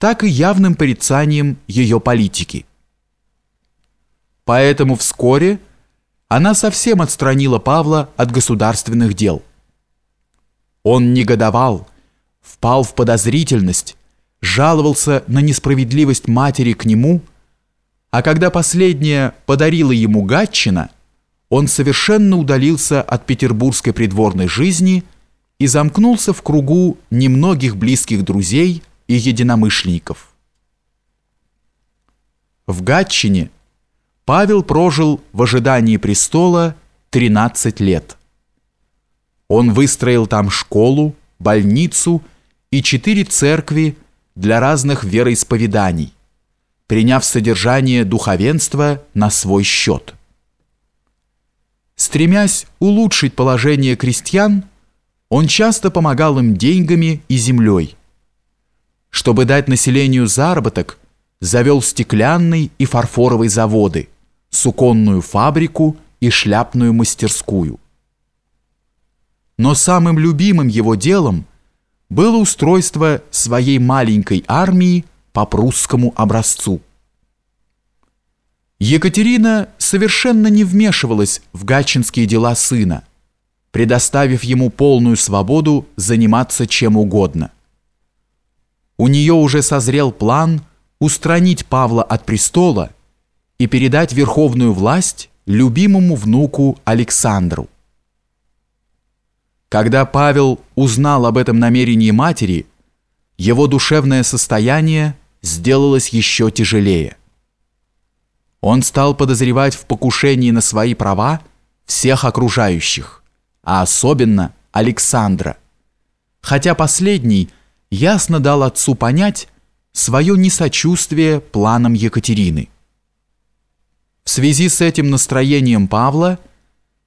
так и явным порицанием ее политики. Поэтому вскоре она совсем отстранила Павла от государственных дел. Он негодовал, впал в подозрительность, жаловался на несправедливость матери к нему, а когда последняя подарила ему Гатчина, он совершенно удалился от петербургской придворной жизни и замкнулся в кругу немногих близких друзей и единомышленников. В Гатчине Павел прожил в ожидании престола 13 лет. Он выстроил там школу, больницу и четыре церкви для разных вероисповеданий, приняв содержание духовенства на свой счет. Стремясь улучшить положение крестьян, он часто помогал им деньгами и землей. Чтобы дать населению заработок, завел стеклянный и фарфоровый заводы, суконную фабрику и шляпную мастерскую. Но самым любимым его делом было устройство своей маленькой армии по прусскому образцу. Екатерина совершенно не вмешивалась в гатчинские дела сына, предоставив ему полную свободу заниматься чем угодно. У нее уже созрел план устранить Павла от престола и передать верховную власть любимому внуку Александру. Когда Павел узнал об этом намерении матери, его душевное состояние сделалось еще тяжелее. Он стал подозревать в покушении на свои права всех окружающих, а особенно Александра, хотя последний ясно дал отцу понять свое несочувствие планам Екатерины. В связи с этим настроением Павла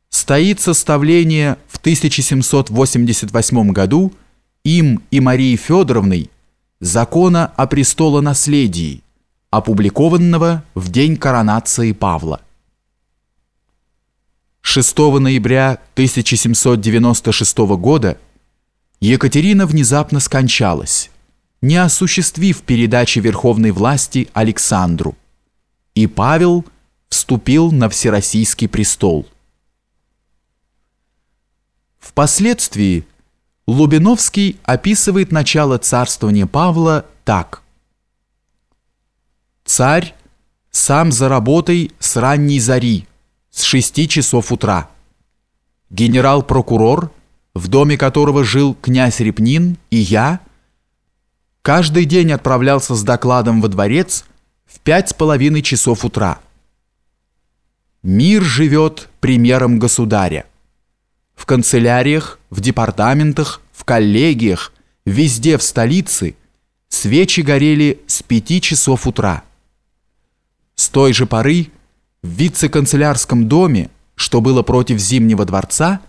стоит составление в 1788 году им и Марией Федоровной закона о престолонаследии, опубликованного в день коронации Павла. 6 ноября 1796 года Екатерина внезапно скончалась, не осуществив передачи верховной власти Александру, и Павел вступил на Всероссийский престол. Впоследствии Лубиновский описывает начало царствования Павла так. «Царь сам за работой с ранней зари, с шести часов утра. Генерал-прокурор, в доме которого жил князь Репнин и я, каждый день отправлялся с докладом во дворец в пять с половиной часов утра. Мир живет примером государя в канцеляриях, в департаментах, в коллегиях, везде в столице свечи горели с пяти часов утра. С той же поры в вице-канцелярском доме, что было против Зимнего дворца,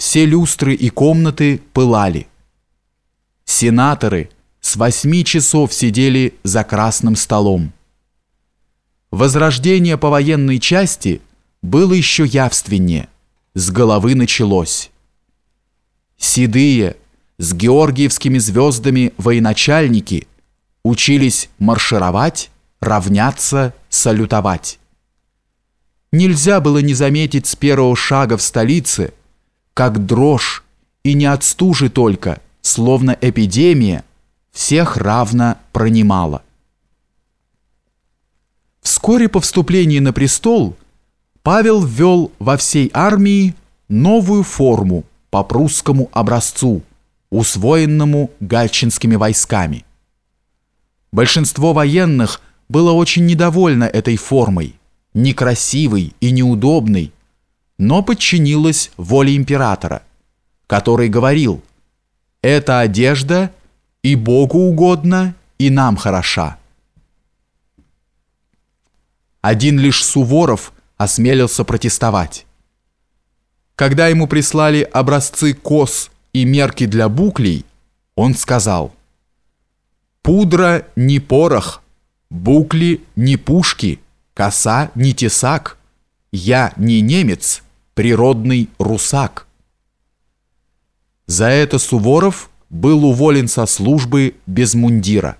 все люстры и комнаты пылали. Сенаторы с восьми часов сидели за красным столом. Возрождение по военной части было еще явственнее – с головы началось. Седые, с георгиевскими звездами военачальники учились маршировать, равняться, салютовать. Нельзя было не заметить с первого шага в столице, как дрожь, и не от стужи только, словно эпидемия, всех равно пронимала. Вскоре по вступлении на престол – Павел ввел во всей армии новую форму по прусскому образцу, усвоенному гальчинскими войсками. Большинство военных было очень недовольно этой формой, некрасивой и неудобной, но подчинилось воле императора, который говорил «Эта одежда и Богу угодна, и нам хороша». Один лишь Суворов – осмелился протестовать. Когда ему прислали образцы кос и мерки для буклей, он сказал «Пудра не порох, букли не пушки, коса не тесак, я не немец, природный русак». За это Суворов был уволен со службы без мундира.